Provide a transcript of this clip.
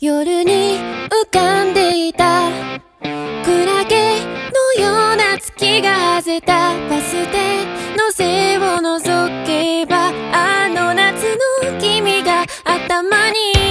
夜に浮かんでいた。クラゲのような月が外れた。バス停の背を覗けばあの夏の君が頭に